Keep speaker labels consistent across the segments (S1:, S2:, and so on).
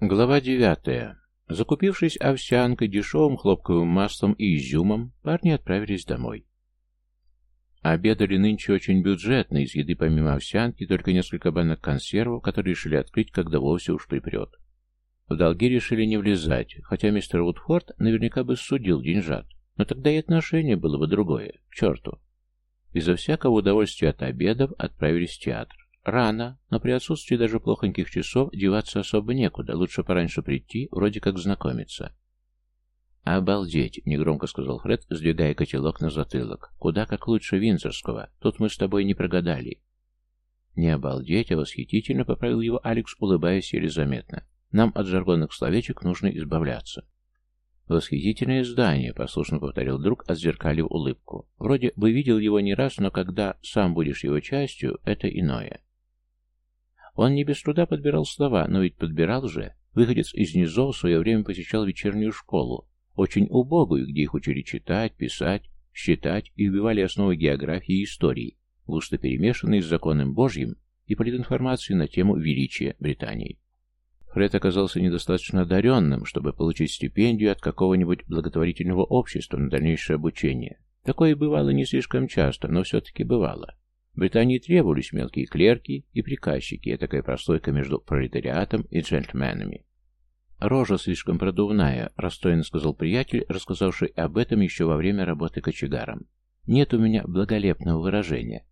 S1: Глава девятая. Закупившись овсянкой, дешевым хлопковым маслом и изюмом, парни отправились домой. Обедали нынче очень бюджетно, из еды помимо овсянки только несколько банок консервов, которые решили открыть, когда вовсе уж припрет. В долги решили не влезать, хотя мистер Вудфорд наверняка бы судил деньжат, но тогда и отношение было бы другое, к черту. Безо всякого удовольствия от обедов отправились в театр. Рано, но при отсутствии даже плохоньких часов деваться особо некуда, лучше пораньше прийти, вроде как знакомиться. «Обалдеть!» — негромко сказал Фред, сдвигая котелок на затылок. «Куда как лучше Винзорского. Тут мы с тобой не прогадали». «Не обалдеть, а восхитительно!» — поправил его Алекс, улыбаясь еле заметно. «Нам от жаргонных словечек нужно избавляться». «Восхитительное здание», — послушно повторил друг, отзеркалив улыбку. «Вроде бы видел его не раз, но когда сам будешь его частью, это иное». Он не без труда подбирал слова, но ведь подбирал же. Выходец из низов в свое время посещал вечернюю школу, очень убогую, где их учили читать, писать, считать и убивали основы географии и истории, густо перемешанные с законом Божьим и политинформацией на тему величия Британии. Фред оказался недостаточно одаренным, чтобы получить стипендию от какого-нибудь благотворительного общества на дальнейшее обучение. Такое бывало не слишком часто, но все-таки бывало. Британии требовались мелкие клерки и приказчики, такая прослойка между пролетариатом и джентльменами. «Рожа слишком продувная», — расстроенно сказал приятель, рассказавший об этом еще во время работы кочегаром. «Нет у меня благолепного выражения.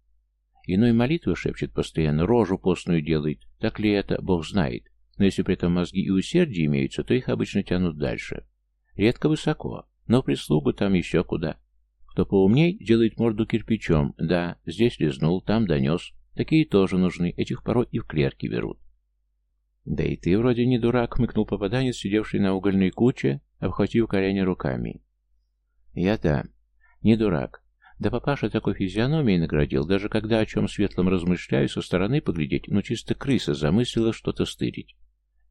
S1: Иной молитвы шепчет постоянно, рожу постную делает. Так ли это, Бог знает. Но если при этом мозги и усердие имеются, то их обычно тянут дальше. Редко высоко, но прислугу там еще куда. Кто поумней, делает морду кирпичом. Да, здесь лизнул, там донес. Такие тоже нужны, этих порой и в клерки берут. «Да и ты вроде не дурак», — хмыкнул попаданец, сидевший на угольной куче, обхватив колени руками. «Я да, не дурак. Да папаша такой физиономией наградил, даже когда о чем светлом размышляю, со стороны поглядеть, ну чисто крыса замыслила что-то стырить.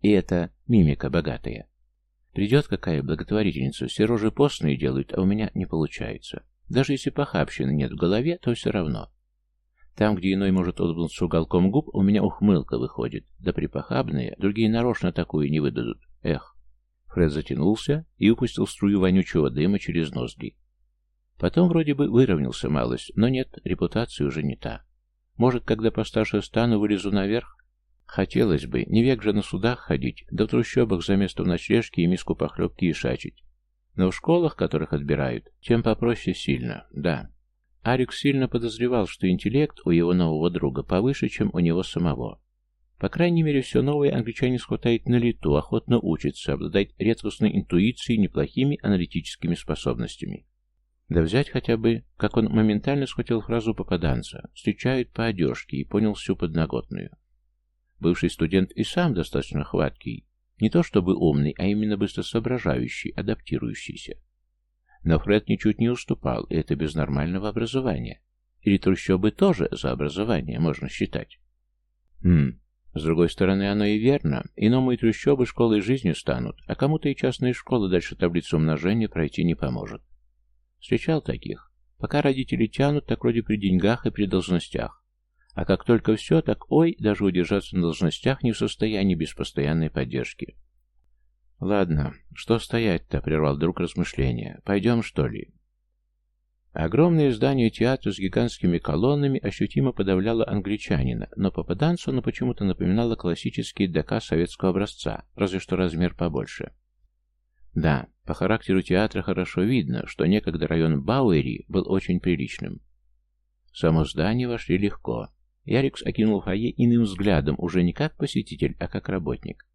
S1: И это мимика богатая. Придет какая благотворительница, все рожи постные делают, а у меня не получается. Даже если похабщины нет в голове, то все равно. Там, где иной может улыбнуться уголком губ, у меня ухмылка выходит. Да припохабные, другие нарочно такую не выдадут. Эх. Фред затянулся и выпустил струю вонючего дыма через ноздри. Потом вроде бы выровнялся малость, но нет, репутация уже не та. Может, когда постарше стану, вылезу наверх? Хотелось бы, не век же на судах ходить, да в трущобах за место в ночлежке и миску похлебки и шачить. Но в школах, которых отбирают, тем попроще сильно, да. Арик сильно подозревал, что интеллект у его нового друга повыше, чем у него самого. По крайней мере, все новое англичанин хватает на лету, охотно учится, обладает редкостной интуицией неплохими аналитическими способностями. Да взять хотя бы, как он моментально схватил фразу попаданца «встречают по одежке» и понял всю подноготную. Бывший студент и сам достаточно хваткий, не то чтобы умный, а именно быстро соображающий, адаптирующийся. Но Фред ничуть не уступал, и это без нормального образования. Или трущобы тоже за образование, можно считать. Хм, с другой стороны, оно и верно. Иному и трущобы школой жизни станут, а кому-то и частная школа дальше таблицу умножения пройти не поможет. Встречал таких. Пока родители тянут, так вроде при деньгах и при должностях. А как только все, так ой, даже удержаться на должностях не в состоянии без постоянной поддержки. «Ладно, что стоять-то?» — прервал друг размышления. «Пойдем, что ли?» Огромное здание театра с гигантскими колоннами ощутимо подавляло англичанина, но попаданцу оно почему-то напоминало классические ДК советского образца, разве что размер побольше. Да, по характеру театра хорошо видно, что некогда район Бауэри был очень приличным. Само здание вошли легко. Ярикс окинул фойе иным взглядом, уже не как посетитель, а как работник.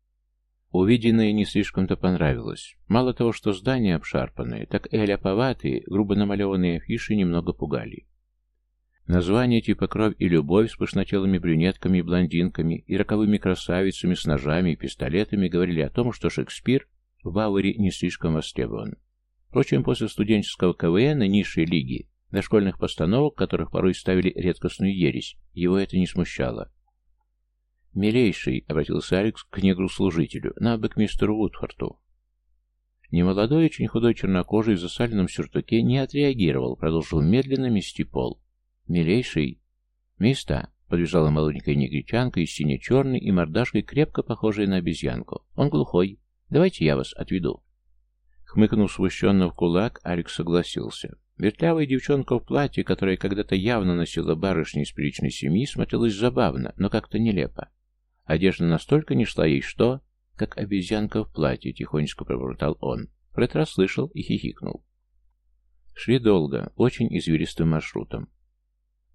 S1: Увиденное не слишком-то понравилось. Мало того, что здания обшарпанные, так и аляповатые, грубо намалеванные афиши немного пугали. Названия типа «Кровь и любовь» с пышнотелыми брюнетками и блондинками и роковыми красавицами с ножами и пистолетами говорили о том, что Шекспир в Бауэре не слишком востребован. Впрочем, после студенческого КВН и низшей лиги, до школьных постановок, которых порой ставили редкостную ересь, его это не смущало. «Милейший», — обратился Алекс к негру-служителю, — «надо бы к мистеру Вудфорту». Немолодой, очень худой чернокожий в засаленном сюртуке не отреагировал, продолжил медленно мести пол. «Милейший, места, Подбежала молоденькая негритянка из сине-черной и мордашкой, крепко похожей на обезьянку. Он глухой. Давайте я вас отведу. Хмыкнув смущенно в кулак, Алекс согласился. Вертлявая девчонка в платье, которое когда-то явно носила барышня из приличной семьи, смотрелась забавно, но как-то нелепо. Одежда настолько не шла ей, что... Как обезьянка в платье, тихонечко пробормотал он. Фред расслышал и хихикнул. Шли долго, очень извилистым маршрутом.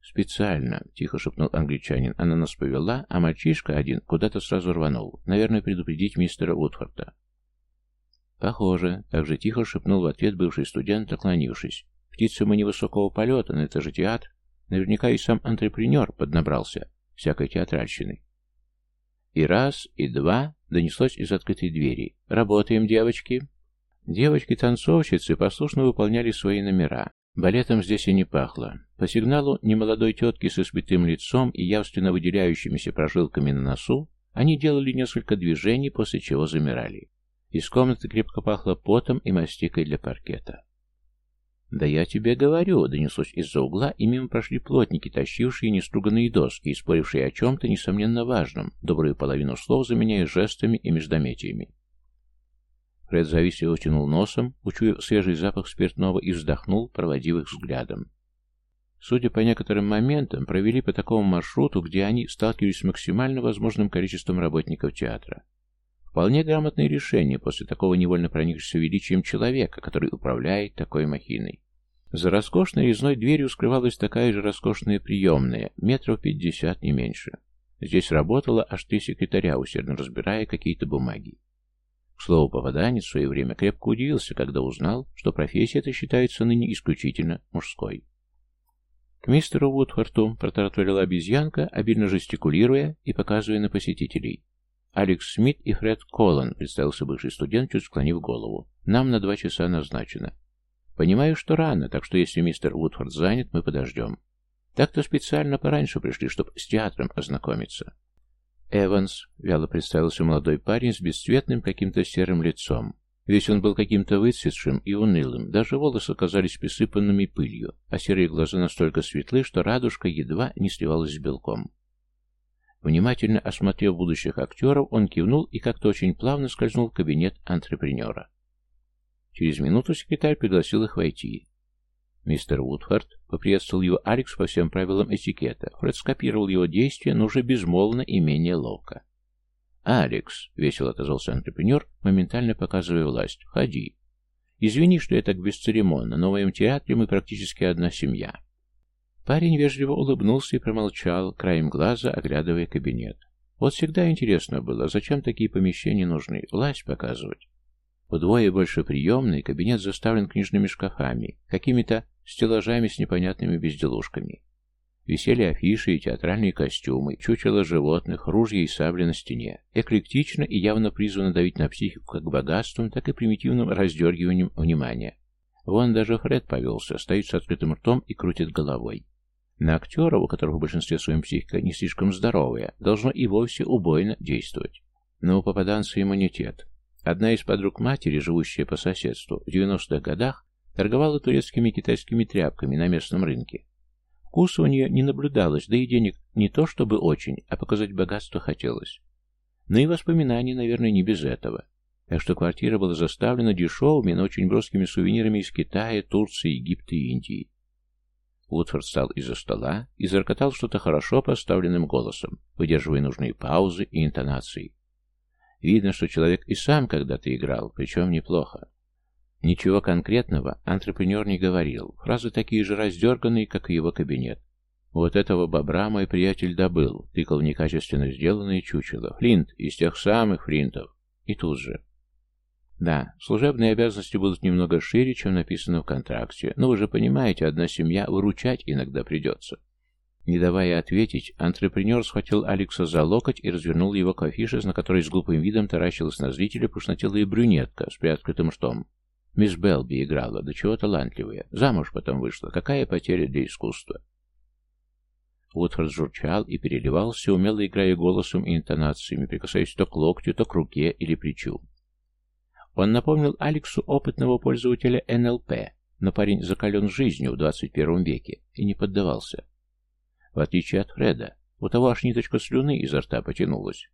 S1: «Специально», — тихо шепнул англичанин. «Она нас повела, а мальчишка один куда-то сразу рванул. Наверное, предупредить мистера Утфорда». «Похоже», — так же тихо шепнул в ответ бывший студент, наклонившись. «Птицы мы невысокого полета, но это же театр. Наверняка и сам антрепренер поднабрался всякой театральщины». И раз, и два донеслось из открытой двери. «Работаем, девочки!» Девочки-танцовщицы послушно выполняли свои номера. Балетом здесь и не пахло. По сигналу немолодой тетки с избитым лицом и явственно выделяющимися прожилками на носу они делали несколько движений, после чего замирали. Из комнаты крепко пахло потом и мастикой для паркета. «Да я тебе говорю», — донеслось из-за угла, и мимо прошли плотники, тащившие неструганные доски и спорившие о чем-то, несомненно, важном, добрую половину слов заменяя жестами и междометиями. Фред завистливо тянул носом, учуяв свежий запах спиртного, и вздохнул, проводив их взглядом. Судя по некоторым моментам, провели по такому маршруту, где они сталкивались с максимально возможным количеством работников театра. Вполне грамотное решение после такого невольно проникшегося величием человека, который управляет такой махиной. За роскошной резной дверью скрывалась такая же роскошная приемная, метров пятьдесят, не меньше. Здесь работало аж три секретаря, усердно разбирая какие-то бумаги. К слову, попаданец в свое время крепко удивился, когда узнал, что профессия эта считается ныне исключительно мужской. К мистеру Вудфорту протараторила обезьянка, обильно жестикулируя и показывая на посетителей. «Алекс Смит и Фред Коллан», — представился бывший студент, чуть склонив голову. «Нам на два часа назначено». «Понимаю, что рано, так что если мистер Вудфорд занят, мы подождем». «Так-то специально пораньше пришли, чтобы с театром ознакомиться». «Эванс», — вяло представился молодой парень с бесцветным каким-то серым лицом. Весь он был каким-то выцветшим и унылым, даже волосы казались присыпанными пылью, а серые глаза настолько светлы, что радужка едва не сливалась с белком. Внимательно осмотрев будущих актеров, он кивнул и как-то очень плавно скользнул в кабинет антрепренера. Через минуту секретарь пригласил их войти. Мистер Вудфорд поприветствовал его Алекс по всем правилам этикета. Фред скопировал его действия, но уже безмолвно и менее ловко. «Алекс», — весело отозвался антрепренер, моментально показывая власть, — «входи. Извини, что я так бесцеремонно, но в моем театре мы практически одна семья». Парень вежливо улыбнулся и промолчал, краем глаза оглядывая кабинет. Вот всегда интересно было, зачем такие помещения нужны, власть показывать. Вдвое больше приемной, кабинет заставлен книжными шкафами, какими-то стеллажами с непонятными безделушками. Висели афиши и театральные костюмы, чучело животных, ружья и сабли на стене. Эклектично и явно призвано давить на психику как богатством, так и примитивным раздергиванием внимания. Вон даже Фред повелся, стоит с открытым ртом и крутит головой. На актера, у которого в большинстве своем психика не слишком здоровая, должно и вовсе убойно действовать. Но у попаданца иммунитет. Одна из подруг матери, живущая по соседству, в 90-х годах торговала турецкими и китайскими тряпками на местном рынке. Вкуса у нее не наблюдалось, да и денег не то чтобы очень, а показать богатство хотелось. Но и воспоминания, наверное, не без этого. Так что квартира была заставлена дешевыми, но очень броскими сувенирами из Китая, Турции, Египта и Индии. Уотфорд встал из-за стола и заркотал что-то хорошо поставленным голосом, выдерживая нужные паузы и интонации. Видно, что человек и сам когда-то играл, причем неплохо. Ничего конкретного антрепренер не говорил, фразы такие же раздерганные, как и его кабинет. Вот этого бобра мой приятель добыл, тыкал в некачественно сделанные чучело. Флинт, из тех самых флинтов. И тут же. Да, служебные обязанности будут немного шире, чем написано в контракте, но вы же понимаете, одна семья выручать иногда придется. Не давая ответить, антрепренер схватил Алекса за локоть и развернул его к афише, на которой с глупым видом таращилась на зрителя пушнотелая брюнетка с приоткрытым штом. Мисс Белби играла, да чего талантливая. Замуж потом вышла. Какая потеря для искусства? Уотфорд журчал и переливался, умело играя голосом и интонациями, прикасаясь то к локтю, то к руке или плечу. Он напомнил Алексу опытного пользователя НЛП, но парень закален жизнью в 21 веке и не поддавался. В отличие от Фреда, У того аж ниточка слюны изо рта потянулась.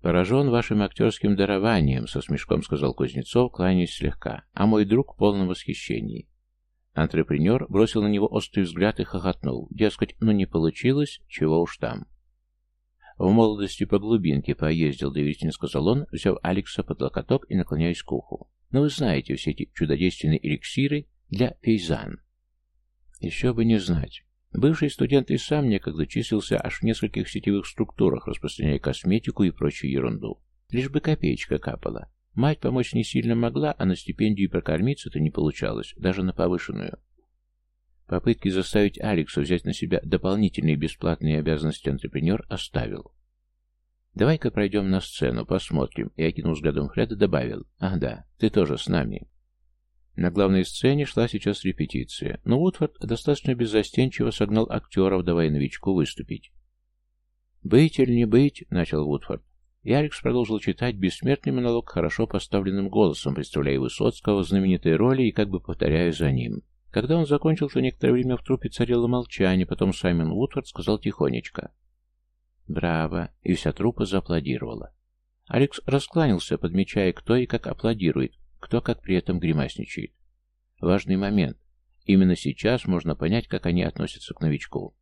S1: «Поражен вашим актерским дарованием», — со смешком сказал Кузнецов, кланяясь слегка, а мой друг в полном восхищении. Антрепренер бросил на него острый взгляд и хохотнул. Дескать, ну не получилось, чего уж там. В молодости по глубинке поездил, доверительно сказал он, взяв Алекса под локоток и наклоняясь к уху. Но вы знаете все эти чудодейственные эликсиры для пейзан. Еще бы не знать. Бывший студент и сам некогда числился аж в нескольких сетевых структурах, распространяя косметику и прочую ерунду. Лишь бы копеечка капала. Мать помочь не сильно могла, а на стипендию прокормиться-то не получалось, даже на повышенную. Попытки заставить Алекса взять на себя дополнительные бесплатные обязанности антрепренер оставил. «Давай-ка пройдем на сцену, посмотрим», и, окинув взглядом Фреда, добавил. «Ах да, ты тоже с нами». На главной сцене шла сейчас репетиция, но Уотфорд достаточно беззастенчиво согнал актеров, давая новичку выступить. «Быть или не быть», — начал Вудфорд. И Алекс продолжил читать бессмертный монолог хорошо поставленным голосом, представляя Высоцкого в знаменитой роли и как бы повторяя за ним. Когда он закончил, то некоторое время в трупе царило молчание, потом Саймон Уотфорд сказал тихонечко. «Браво!» и вся трупа зааплодировала. Алекс раскланялся, подмечая, кто и как аплодирует, кто как при этом гримасничает. Важный момент. Именно сейчас можно понять, как они относятся к новичку.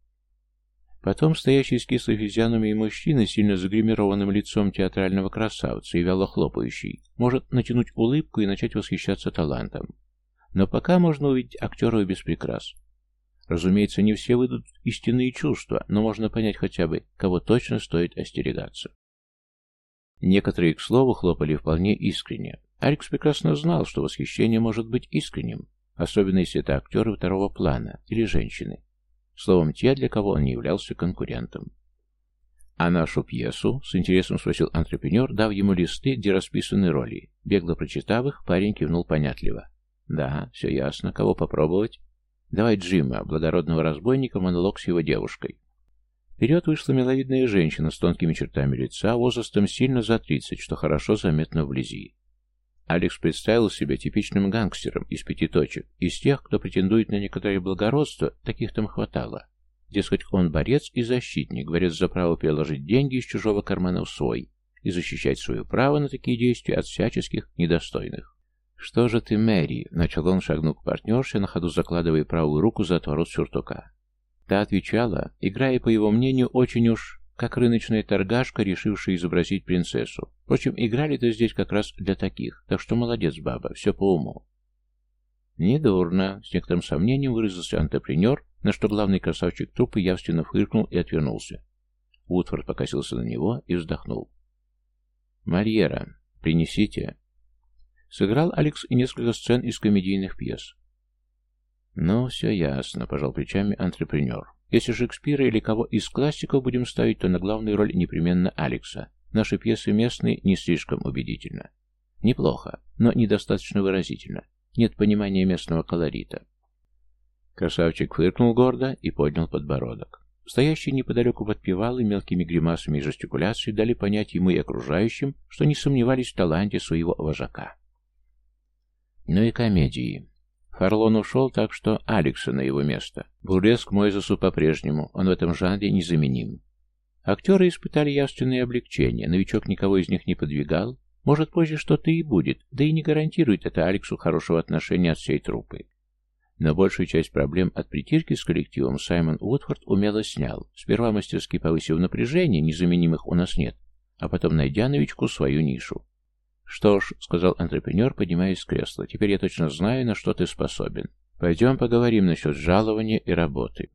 S1: Потом стоящий с кислой физиономией мужчина, сильно загримированным лицом театрального красавца и вяло хлопающий, может натянуть улыбку и начать восхищаться талантом. Но пока можно увидеть актеров без прикрас. Разумеется, не все выйдут истинные чувства, но можно понять хотя бы, кого точно стоит остерегаться. Некоторые, к слову, хлопали вполне искренне. Алекс прекрасно знал, что восхищение может быть искренним, особенно если это актеры второго плана или женщины. Словом, те, для кого он не являлся конкурентом. А нашу пьесу, с интересом спросил антрепренер, дав ему листы, где расписаны роли. Бегло прочитав их, парень кивнул понятливо. Да, все ясно. Кого попробовать? Давай Джима, благородного разбойника, монолог с его девушкой. Вперед вышла миловидная женщина с тонкими чертами лица, возрастом сильно за тридцать, что хорошо заметно вблизи. Алекс представил себя типичным гангстером из пяти точек. Из тех, кто претендует на некоторое благородство, таких там хватало. Дескать, он борец и защитник, говорит за право переложить деньги из чужого кармана в свой и защищать свое право на такие действия от всяческих недостойных. «Что же ты, Мэри?» — начал он, шагнув к партнерше, на ходу закладывая правую руку за отворот сюртука. Та отвечала, играя, по его мнению, очень уж как рыночная торгашка, решившая изобразить принцессу. Впрочем, играли-то здесь как раз для таких, так что молодец, баба, все по уму. Недурно, с некоторым сомнением выразился антрепренер, на что главный красавчик трупы явственно фыркнул и отвернулся. Утвард покосился на него и вздохнул. «Марьера, принесите». Сыграл Алекс и несколько сцен из комедийных пьес. «Ну, все ясно», — пожал плечами антрепренер. Если Шекспира или кого из классиков будем ставить, то на главную роль непременно Алекса. Наши пьесы местные не слишком убедительно. Неплохо, но недостаточно выразительно. Нет понимания местного колорита. Красавчик фыркнул гордо и поднял подбородок. Стоящие неподалеку подпевалы мелкими гримасами и жестикуляцией дали понять ему и окружающим, что не сомневались в таланте своего вожака. Ну и комедии. Фарлон ушел, так что Алекса на его место. Буреск Мойзесу по-прежнему, он в этом жанре незаменим. Актеры испытали явственное облегчение, новичок никого из них не подвигал. Может, позже что-то и будет, да и не гарантирует это Алексу хорошего отношения от всей труппы. Но большую часть проблем от притирки с коллективом Саймон Уотфорд умело снял, сперва мастерски повысив напряжение, незаменимых у нас нет, а потом найдя новичку свою нишу. «Что ж», — сказал антрепренер, поднимаясь с кресла, — «теперь я точно знаю, на что ты способен. Пойдем поговорим насчет жалования и работы».